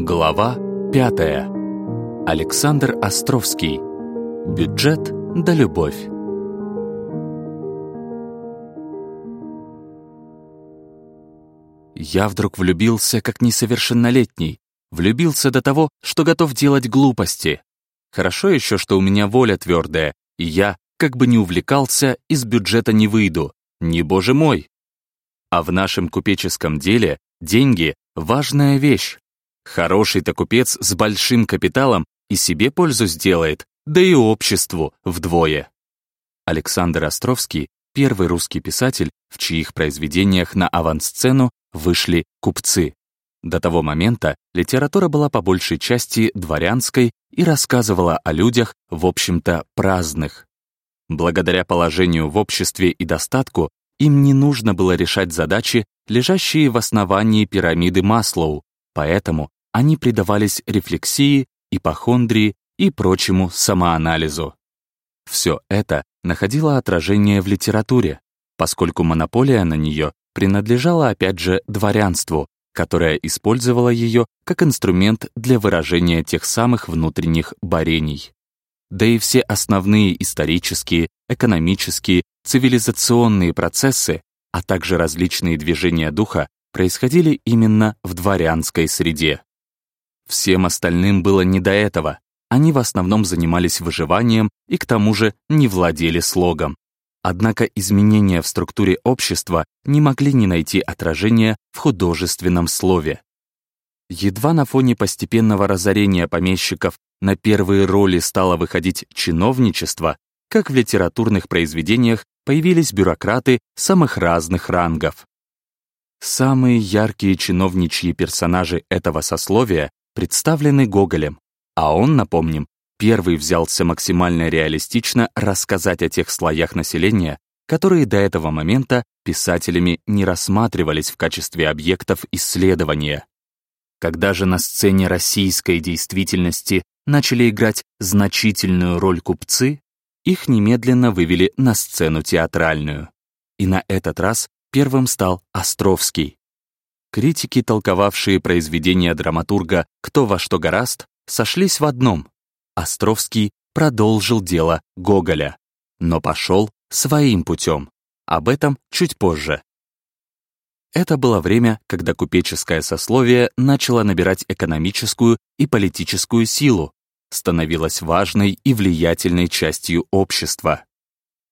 Глава 5. Александр Островский. Бюджет да любовь. Я вдруг влюбился как несовершеннолетний. Влюбился до того, что готов делать глупости. Хорошо еще, что у меня воля твердая, и я, как бы не увлекался, из бюджета не выйду. Не боже мой. А в нашем купеческом деле деньги — важная вещь. Хороший-то купец с большим капиталом и себе пользу сделает, да и обществу вдвое. Александр Островский — первый русский писатель, в чьих произведениях на авансцену вышли купцы. До того момента литература была по большей части дворянской и рассказывала о людях, в общем-то, праздных. Благодаря положению в обществе и достатку им не нужно было решать задачи, лежащие в основании пирамиды Маслоу, поэтому они предавались рефлексии, ипохондрии и прочему самоанализу. Все это находило отражение в литературе, поскольку монополия на нее принадлежала опять же дворянству, которое использовало ее как инструмент для выражения тех самых внутренних борений. Да и все основные исторические, экономические, цивилизационные процессы, а также различные движения духа происходили именно в дворянской среде. Всем остальным было не до этого. Они в основном занимались выживанием и к тому же не владели слогом. Однако изменения в структуре общества не могли не найти отражения в художественном слове. Едва на фоне постепенного разорения помещиков на первые роли стало выходить чиновничество, как в литературных произведениях появились бюрократы самых разных рангов. Самые яркие чиновничьи персонажи этого сословия представлены Гоголем, а он, напомним, первый взялся максимально реалистично рассказать о тех слоях населения, которые до этого момента писателями не рассматривались в качестве объектов исследования. Когда же на сцене российской действительности начали играть значительную роль купцы, их немедленно вывели на сцену театральную. И на этот раз первым стал Островский. Критики, толковавшие произведения драматурга «Кто во что гораст», сошлись в одном. Островский продолжил дело Гоголя, но пошел своим путем. Об этом чуть позже. Это было время, когда купеческое сословие начало набирать экономическую и политическую силу, становилось важной и влиятельной частью общества.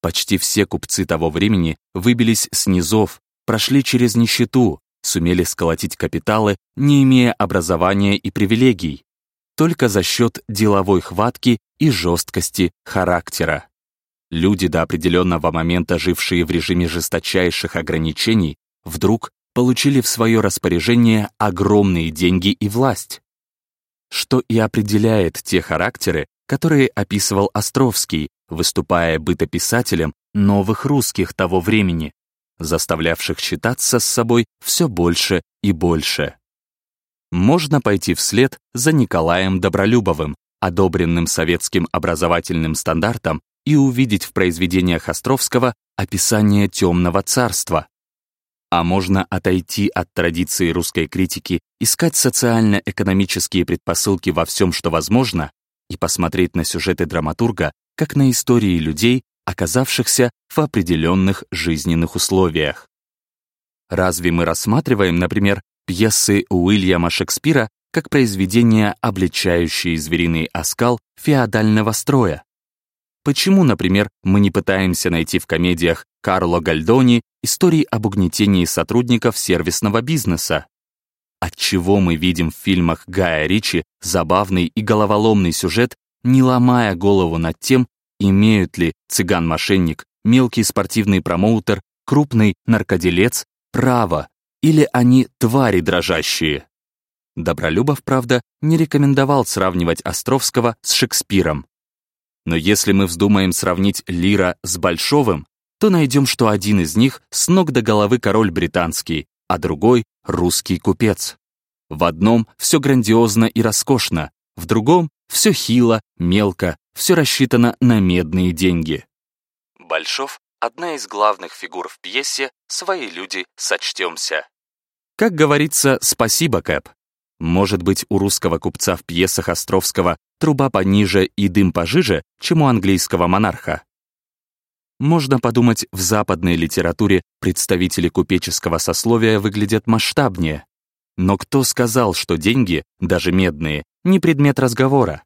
Почти все купцы того времени выбились с низов, прошли через нищету, сумели сколотить капиталы, не имея образования и привилегий, только за счет деловой хватки и жесткости характера. Люди, до определенного момента жившие в режиме жесточайших ограничений, вдруг получили в свое распоряжение огромные деньги и власть. Что и определяет те характеры, которые описывал Островский, выступая бытописателем новых русских того времени, заставлявших считаться с собой все больше и больше. Можно пойти вслед за Николаем Добролюбовым, одобренным советским образовательным стандартом, и увидеть в произведениях Островского описание темного царства. А можно отойти от традиции русской критики, искать социально-экономические предпосылки во всем, что возможно, и посмотреть на сюжеты драматурга как на истории людей, оказавшихся в определенных жизненных условиях. Разве мы рассматриваем, например, пьесы Уильяма Шекспира как произведения, обличающие звериный оскал феодального строя? Почему, например, мы не пытаемся найти в комедиях Карло Гальдони истории об угнетении сотрудников сервисного бизнеса? Отчего мы видим в фильмах Гая Ричи забавный и головоломный сюжет, не ломая голову над тем, Имеют ли цыган-мошенник, мелкий спортивный промоутер, крупный наркоделец право, или они твари дрожащие? Добролюбов, правда, не рекомендовал сравнивать Островского с Шекспиром. Но если мы вздумаем сравнить Лира с Большовым, то найдем, что один из них с ног до головы король британский, а другой — русский купец. В одном все грандиозно и роскошно, в другом все хило, мелко, все рассчитано на медные деньги. Большов — одна из главных фигур в пьесе «Свои люди, сочтемся». Как говорится, спасибо, Кэп. Может быть, у русского купца в пьесах Островского труба пониже и дым пожиже, чем у английского монарха? Можно подумать, в западной литературе представители купеческого сословия выглядят масштабнее. Но кто сказал, что деньги, даже медные, не предмет разговора?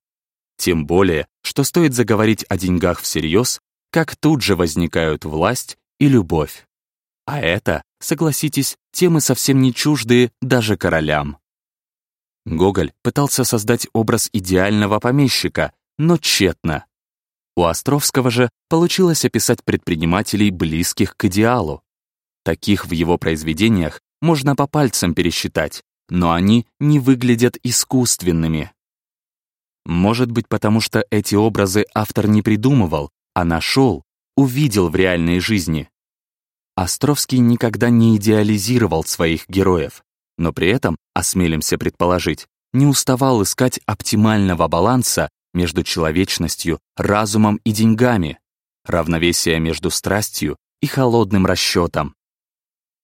Тем более, что стоит заговорить о деньгах всерьез, как тут же возникают власть и любовь. А это, согласитесь, темы совсем не чуждые даже королям. Гоголь пытался создать образ идеального помещика, но тщетно. У Островского же получилось описать предпринимателей, близких к идеалу. Таких в его произведениях можно по пальцам пересчитать, но они не выглядят искусственными. Может быть, потому что эти образы автор не придумывал, а нашел, увидел в реальной жизни. Островский никогда не идеализировал своих героев, но при этом, осмелимся предположить, не уставал искать оптимального баланса между человечностью, разумом и деньгами, равновесия между страстью и холодным расчетом.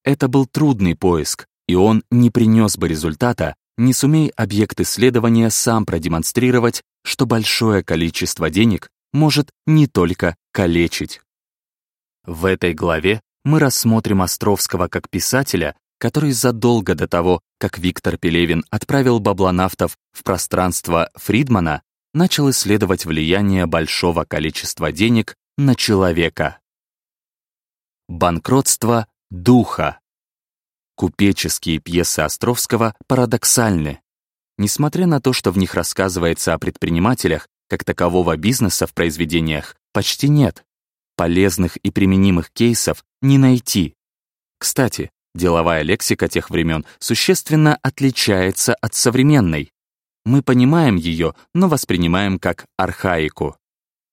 Это был трудный поиск, и он не принес бы результата, не сумей объект исследования сам продемонстрировать, что большое количество денег может не только калечить. В этой главе мы рассмотрим Островского как писателя, который задолго до того, как Виктор Пелевин отправил баблонавтов в пространство Фридмана, начал исследовать влияние большого количества денег на человека. Банкротство духа. Купеческие пьесы Островского парадоксальны. Несмотря на то, что в них рассказывается о предпринимателях, как такового бизнеса в произведениях почти нет. Полезных и применимых кейсов не найти. Кстати, деловая лексика тех времен существенно отличается от современной. Мы понимаем ее, но воспринимаем как архаику.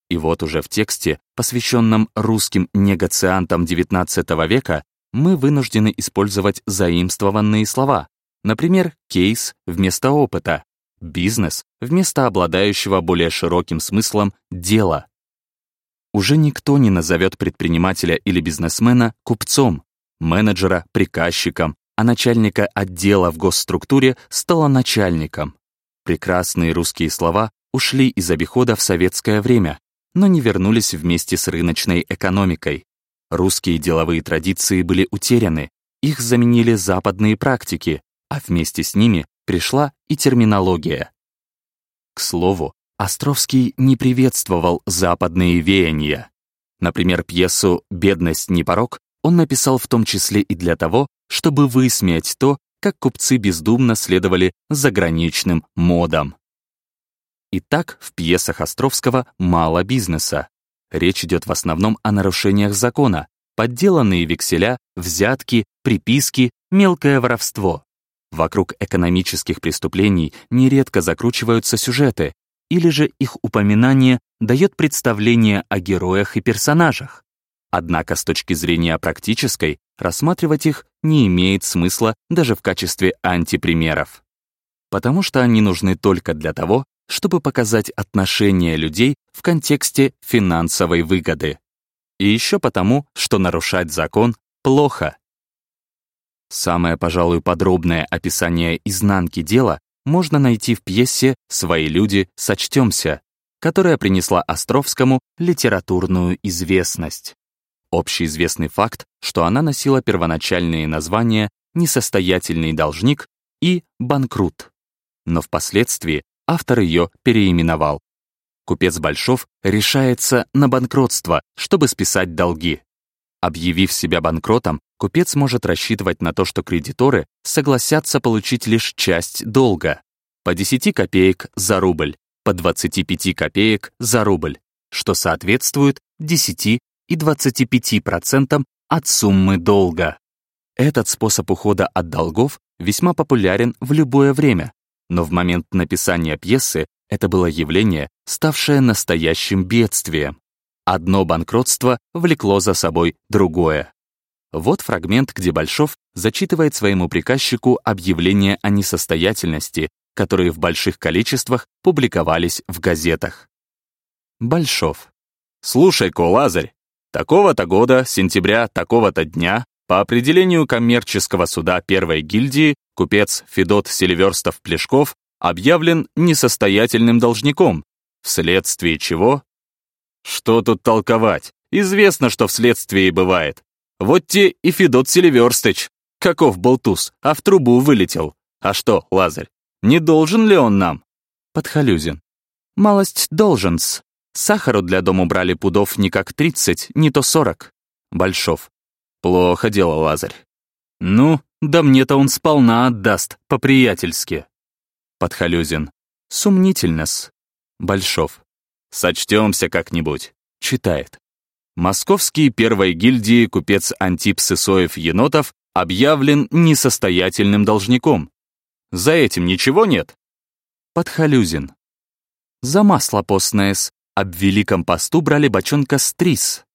И вот уже в тексте, посвященном русским негациантам XIX века, мы вынуждены использовать заимствованные слова. Например, кейс вместо опыта, бизнес вместо обладающего более широким смыслом дела. Уже никто не назовет предпринимателя или бизнесмена купцом, менеджера приказчиком, а начальника отдела в госструктуре стало начальником. Прекрасные русские слова ушли из обихода в советское время, но не вернулись вместе с рыночной экономикой. Русские деловые традиции были утеряны, их заменили западные практики, а вместе с ними пришла и терминология. К слову, Островский не приветствовал западные веяния. Например, пьесу «Бедность не порог» он написал в том числе и для того, чтобы высмеять то, как купцы бездумно следовали заграничным модам. Итак, в пьесах Островского мало бизнеса. Речь идет в основном о нарушениях закона, подделанные векселя, взятки, приписки, мелкое воровство. Вокруг экономических преступлений нередко закручиваются сюжеты, или же их упоминание дает представление о героях и персонажах. Однако с точки зрения практической рассматривать их не имеет смысла даже в качестве антипримеров. Потому что они нужны только для того, чтобы показать отношение людей в контексте финансовой выгоды. И еще потому, что нарушать закон плохо. Самое, пожалуй, подробное описание изнанки дела можно найти в пьесе «Свои люди, сочтемся», которая принесла Островскому литературную известность. Общеизвестный факт, что она носила первоначальные названия «Несостоятельный должник» и «Банкрут». Но впоследствии автор ее переименовал. Купец Большов решается на банкротство, чтобы списать долги. Объявив себя банкротом, купец может рассчитывать на то, что кредиторы согласятся получить лишь часть долга. По 10 копеек за рубль, по 25 копеек за рубль, что соответствует 10 и 25% от суммы долга. Этот способ ухода от долгов весьма популярен в любое время, но в момент написания пьесы это было явление, ставшее настоящим бедствием. Одно банкротство влекло за собой другое. Вот фрагмент, где Большов зачитывает своему приказчику объявления о несостоятельности, которые в больших количествах публиковались в газетах. Большов. «Слушай-ка, Лазарь, такого-то года, сентября, такого-то дня По определению коммерческого суда первой гильдии, купец Федот Селиверстов-Плешков объявлен несостоятельным должником, вследствие чего... Что тут толковать? Известно, что вследствие бывает. Вот те и Федот Селиверстыч. Каков был туз, а в трубу вылетел. А что, Лазарь, не должен ли он нам? Подхалюзин. Малость должен-с. Сахару для дому брали пудов не как тридцать, не то сорок. Большов. Плохо дело, Лазарь. Ну, да мне-то он сполна отдаст, по-приятельски. Подхалюзин. Сумнительно-с. Большов. Сочтемся как-нибудь. Читает. Московский первой гильдии купец Антип Сысоев-Енотов объявлен несостоятельным должником. За этим ничего нет? Подхалюзин. За масло постное-с. Об великом посту брали бочонка стрис.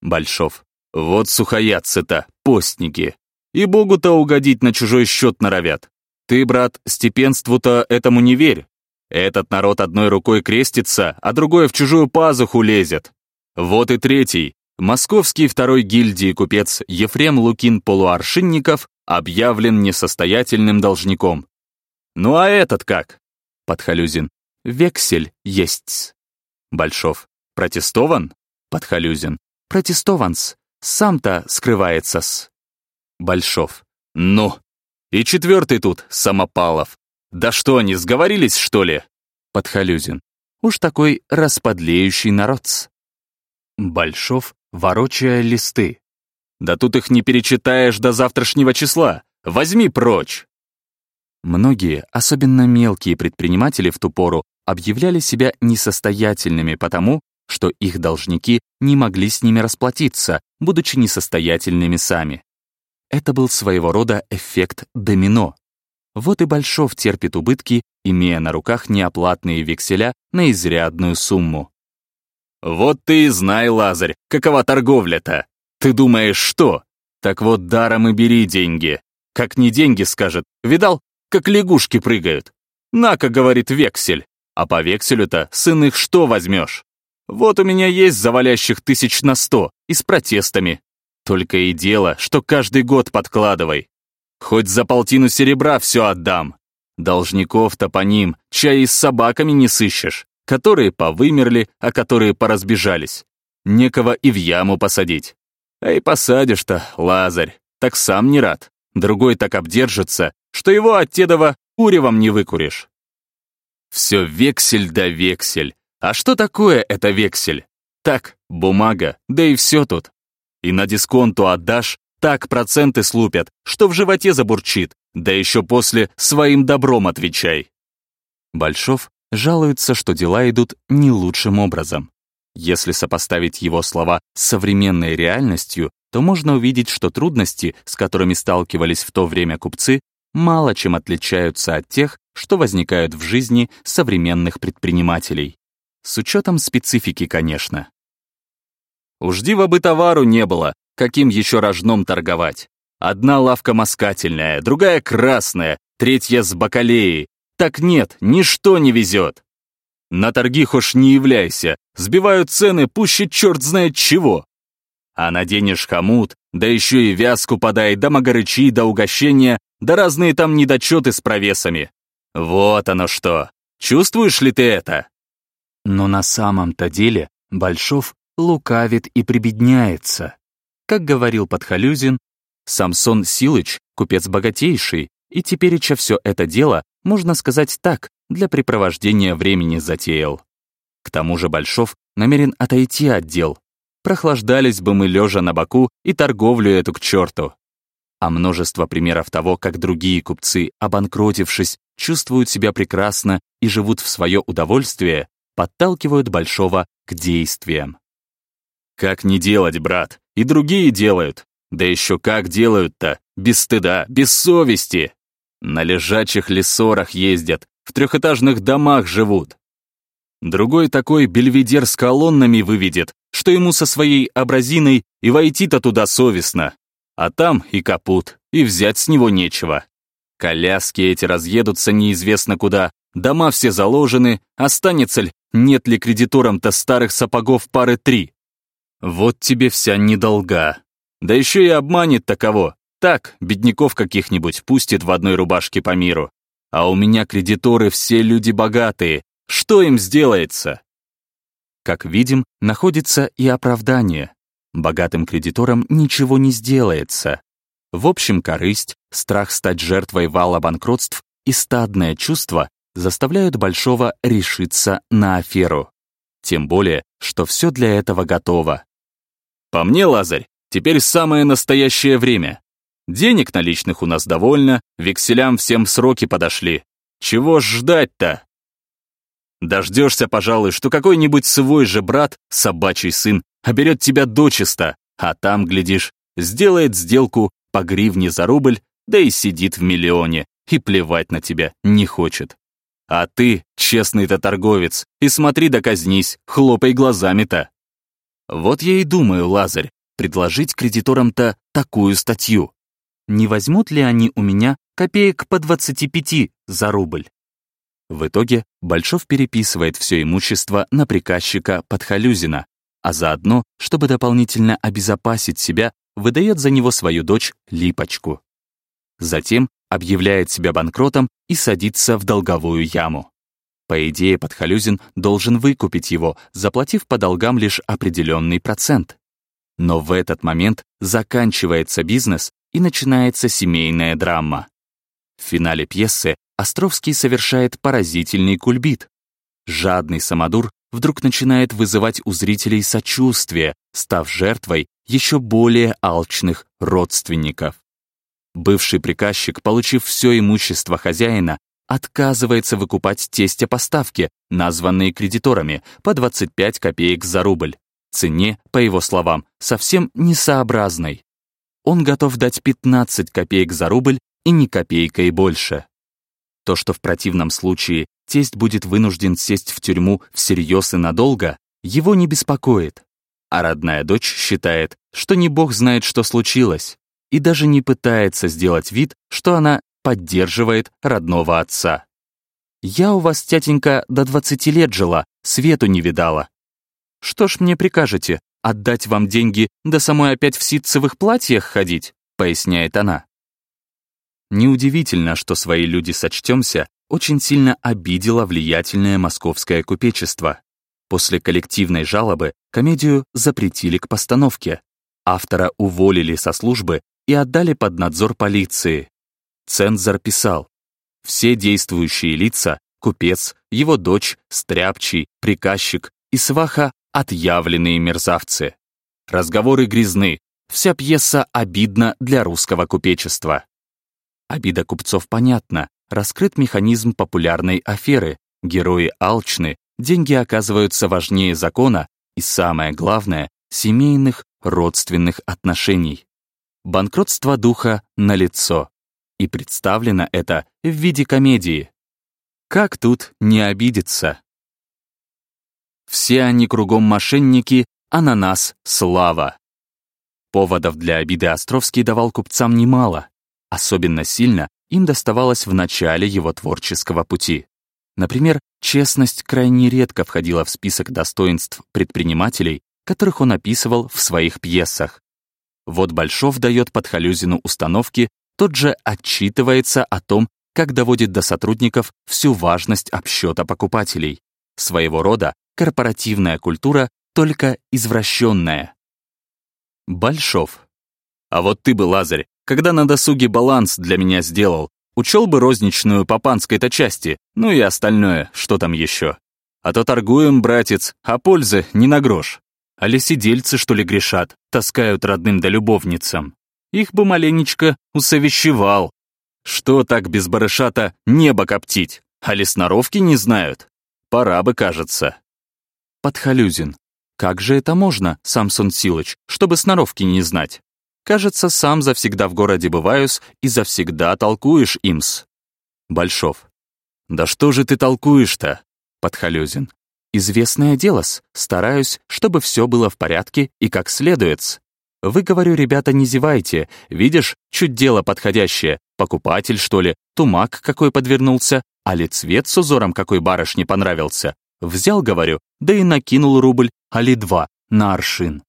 Большов. Вот сухоядцы-то, постники. И Богу-то угодить на чужой счет норовят. Ты, брат, степенству-то этому не верь. Этот народ одной рукой крестится, а другой в чужую пазуху лезет. Вот и третий, московский второй гильдии купец Ефрем Лукин Полуаршинников объявлен несостоятельным должником. Ну а этот как? Подхалюзин. Вексель есть. Большов. Протестован? Подхалюзин. Протестованс. Сам-то скрывается-с. Большов. Ну. И четвертый тут, Самопалов. Да что они, сговорились, что ли? Подхалюзин. Уж такой расподлеющий народ. Большов, ворочая листы. Да тут их не перечитаешь до завтрашнего числа. Возьми прочь. Многие, особенно мелкие предприниматели в ту пору, объявляли себя несостоятельными потому, что их должники не могли с ними расплатиться, будучи несостоятельными сами. Это был своего рода эффект домино. Вот и Большов терпит убытки, имея на руках неоплатные векселя на изрядную сумму. «Вот ты и знай, Лазарь, какова торговля-то! Ты думаешь, что? Так вот даром и бери деньги. Как не деньги, скажет. Видал, как лягушки прыгают? На-ка, говорит, вексель. А по векселю-то сын их что возьмешь? Вот у меня есть завалящих тысяч на сто и с протестами. Только и дело, что каждый год подкладывай. Хоть за полтину серебра все отдам. Должников-то по ним чай с собаками не сыщешь которые повымерли, а которые поразбежались. Некого и в яму посадить. А и посадишь-то, Лазарь, так сам не рад. Другой так обдержится, что его от Тедова куревом не выкуришь. Все вексель да вексель. А что такое это вексель? Так, бумага, да и все тут. И на дисконту отдашь, так проценты слупят, что в животе забурчит, да еще после своим добром отвечай. Большов жалуется, что дела идут не лучшим образом. Если сопоставить его слова с современной реальностью, то можно увидеть, что трудности, с которыми сталкивались в то время купцы, мало чем отличаются от тех, что возникают в жизни современных предпринимателей. С учетом специфики, конечно. Уж дива бы товару не было, каким еще рожном торговать. Одна лавка москательная, другая красная, третья с бакалеей, так нет, ничто не везет. На торги хошь не являйся, сбивают цены пуще черт знает чего. А наденешь хомут, да еще и вязку подай, да магарычи, да угощения, да разные там недочеты с провесами. Вот оно что. Чувствуешь ли ты это? Но на самом-то деле Большов лукавит и прибедняется. Как говорил Подхалюзин, Самсон Силыч, купец богатейший, и тепереча все это дело можно сказать так, для препровождения времени затеял. К тому же Большов намерен отойти от дел. Прохлаждались бы мы лежа на боку и торговлю эту к черту. А множество примеров того, как другие купцы, обанкротившись, чувствуют себя прекрасно и живут в свое удовольствие, подталкивают Большого к действиям. Как не делать, брат? И другие делают. Да еще как делают-то? Без стыда, без совести. На лежачих лесорах ездят, в трехэтажных домах живут. Другой такой бельведер с колоннами выведет, что ему со своей абразиной и войти-то туда совестно. А там и капут, и взять с него нечего. Коляски эти разъедутся неизвестно куда, дома все заложены, останется ли, нет ли кредиторам-то старых сапогов пары три. Вот тебе вся недолга. Да еще и обманет таково. Так, бедняков каких-нибудь пустит в одной рубашке по миру. А у меня кредиторы все люди богатые. Что им сделается? Как видим, находится и оправдание. Богатым кредиторам ничего не сделается. В общем, корысть, страх стать жертвой вала банкротств и стадное чувство заставляют Большого решиться на аферу. Тем более, что все для этого готово. По мне, Лазарь, теперь самое настоящее время. Денег наличных у нас довольно, векселям всем сроки подошли. Чего ждать-то? Дождешься, пожалуй, что какой-нибудь свой же брат, собачий сын, оберет тебя дочисто, а там, глядишь, сделает сделку по гривне за рубль, да и сидит в миллионе, и плевать на тебя не хочет. А ты, честный-то торговец, и смотри да казнись, хлопай глазами-то. Вот я и думаю, Лазарь, предложить кредиторам-то такую статью не возьмут ли они у меня копеек по 25 за рубль. В итоге Большов переписывает все имущество на приказчика Подхалюзина, а заодно, чтобы дополнительно обезопасить себя, выдает за него свою дочь Липочку. Затем объявляет себя банкротом и садится в долговую яму. По идее, Подхалюзин должен выкупить его, заплатив по долгам лишь определенный процент. Но в этот момент заканчивается бизнес, и начинается семейная драма. В финале пьесы Островский совершает поразительный кульбит. Жадный самодур вдруг начинает вызывать у зрителей сочувствие, став жертвой еще более алчных родственников. Бывший приказчик, получив все имущество хозяина, отказывается выкупать тестя поставки, названные кредиторами, по 25 копеек за рубль. Цене, по его словам, совсем несообразной он готов дать 15 копеек за рубль и ни копейкой больше. То, что в противном случае тесть будет вынужден сесть в тюрьму всерьез и надолго, его не беспокоит. А родная дочь считает, что не бог знает, что случилось, и даже не пытается сделать вид, что она поддерживает родного отца. «Я у вас, тятенька, до 20 лет жила, свету не видала. Что ж мне прикажете, Отдать вам деньги, да самой опять в ситцевых платьях ходить, поясняет она. Неудивительно, что свои люди сочтемся очень сильно обидело влиятельное московское купечество. После коллективной жалобы комедию запретили к постановке. Автора уволили со службы и отдали под надзор полиции. Цензор писал, все действующие лица, купец, его дочь, стряпчий, приказчик и сваха отъявленные мерзавцы. Разговоры грязны, вся пьеса обидна для русского купечества. Обида купцов понятна, раскрыт механизм популярной аферы, герои алчны, деньги оказываются важнее закона и, самое главное, семейных родственных отношений. Банкротство духа налицо. И представлено это в виде комедии. Как тут не обидеться? Все они кругом мошенники, а на нас слава. Поводов для обиды Островский давал купцам немало. Особенно сильно им доставалось в начале его творческого пути. Например, честность крайне редко входила в список достоинств предпринимателей, которых он описывал в своих пьесах. Вот Большов дает Подхалюзину установки, тот же отчитывается о том, как доводит до сотрудников всю важность обсчета покупателей. Своего рода корпоративная культура, только извращенная. Большов. А вот ты бы, Лазарь, когда на досуге баланс для меня сделал, учел бы розничную по панской-то части, ну и остальное, что там еще. А то торгуем, братец, а пользы не на грош. А сидельцы, что ли, грешат, таскают родным да любовницам. Их бы маленечко усовещевал. Что так без барыша-то небо коптить, а ли сноровки не знают? Пора бы, кажется. Подхалюзин. Как же это можно, Самсон Силыч, чтобы сноровки не знать? Кажется, сам завсегда в городе бываюсь и завсегда толкуешь имс. Большов. Да что же ты толкуешь-то? Подхалюзин. Известное дело-с, стараюсь, чтобы все было в порядке и как следует. Вы, говорю, ребята, не зевайте. Видишь, чуть дело подходящее. Покупатель, что ли, тумак какой подвернулся, а ли цвет с узором какой барышне понравился. Взял, говорю, да и накинул рубль, али два, на аршин.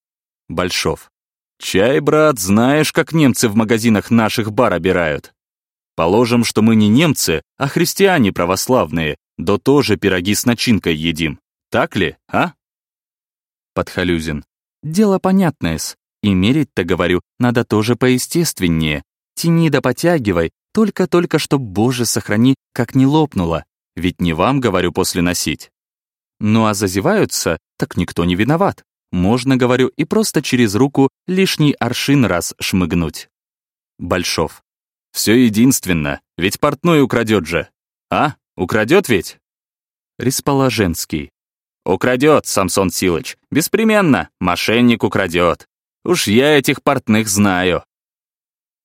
Большов. Чай, брат, знаешь, как немцы в магазинах наших бар обирают. Положим, что мы не немцы, а христиане православные, да тоже пироги с начинкой едим. Так ли, а? Подхалюзин. Дело понятное-с. И мерить-то, говорю, надо тоже поестественнее. Тяни да потягивай, только-только, чтоб, боже, сохрани, как не лопнуло. Ведь не вам, говорю, после носить. Ну а зазеваются, так никто не виноват. Можно, говорю, и просто через руку лишний аршин раз шмыгнуть. Большов. Все единственно, ведь портной украдет же. А, украдет ведь? Ресположенский. Украдет, Самсон Силыч, беспременно, мошенник украдет. Уж я этих портных знаю.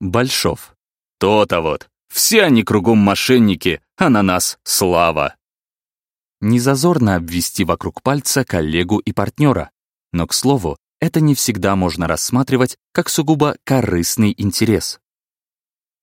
Большов. То-то вот, все они кругом мошенники, а на нас слава. Незазорно обвести вокруг пальца коллегу и партнера. Но, к слову, это не всегда можно рассматривать как сугубо корыстный интерес.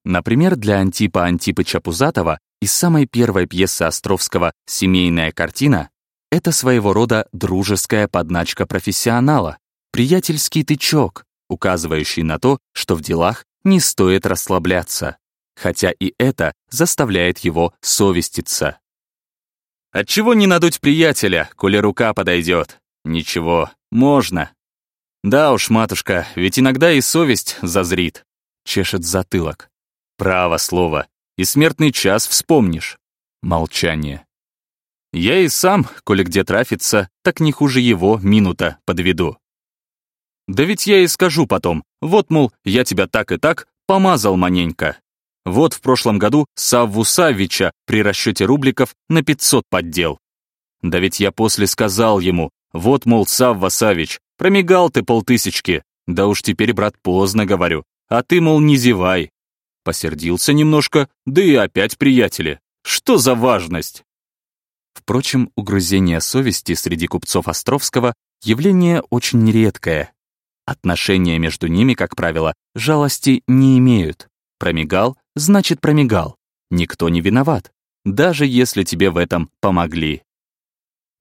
Например, для Антипа Антипыча Пузатова из самой первой пьесы Островского «Семейная картина» это своего рода дружеская подначка профессионала, приятельский тычок, указывающий на то, что в делах не стоит расслабляться, хотя и это заставляет его совеститься. Отчего не надуть приятеля, коли рука подойдет? Ничего, можно. Да уж, матушка, ведь иногда и совесть зазрит. Чешет затылок. Право слово. И смертный час вспомнишь. Молчание. Я и сам, коли где трафится, так не хуже его минута подведу. Да ведь я и скажу потом, вот, мол, я тебя так и так помазал маненько. Вот в прошлом году Савву Саввича при расчете рубликов на 500 поддел. Да ведь я после сказал ему, вот, мол, Савва Савич, промигал ты полтысячки, да уж теперь, брат, поздно говорю, а ты, мол, не зевай. Посердился немножко, да и опять приятели. Что за важность? Впрочем, угрызение совести среди купцов Островского явление очень редкое. Отношения между ними, как правило, жалости не имеют. Промигал, значит промигал. Никто не виноват, даже если тебе в этом помогли.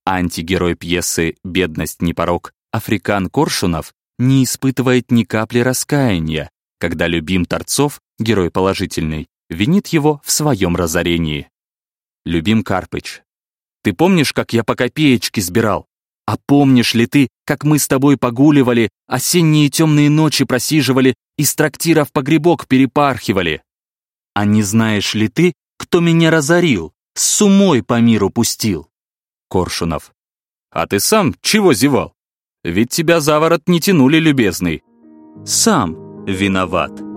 Антигерой пьесы «Бедность не порог» Африкан Коршунов не испытывает ни капли раскаяния, когда любим Торцов, герой положительный, винит его в своем разорении. Любим Карпыч. Ты помнишь, как я по копеечке сбирал? А помнишь ли ты, как мы с тобой погуливали, осенние темные ночи просиживали, из трактира в погребок перепархивали? А не знаешь ли ты, кто меня разорил, с умой по миру пустил? Коршунов. А ты сам чего зевал? Ведь тебя за ворот не тянули, любезный. Сам виноват.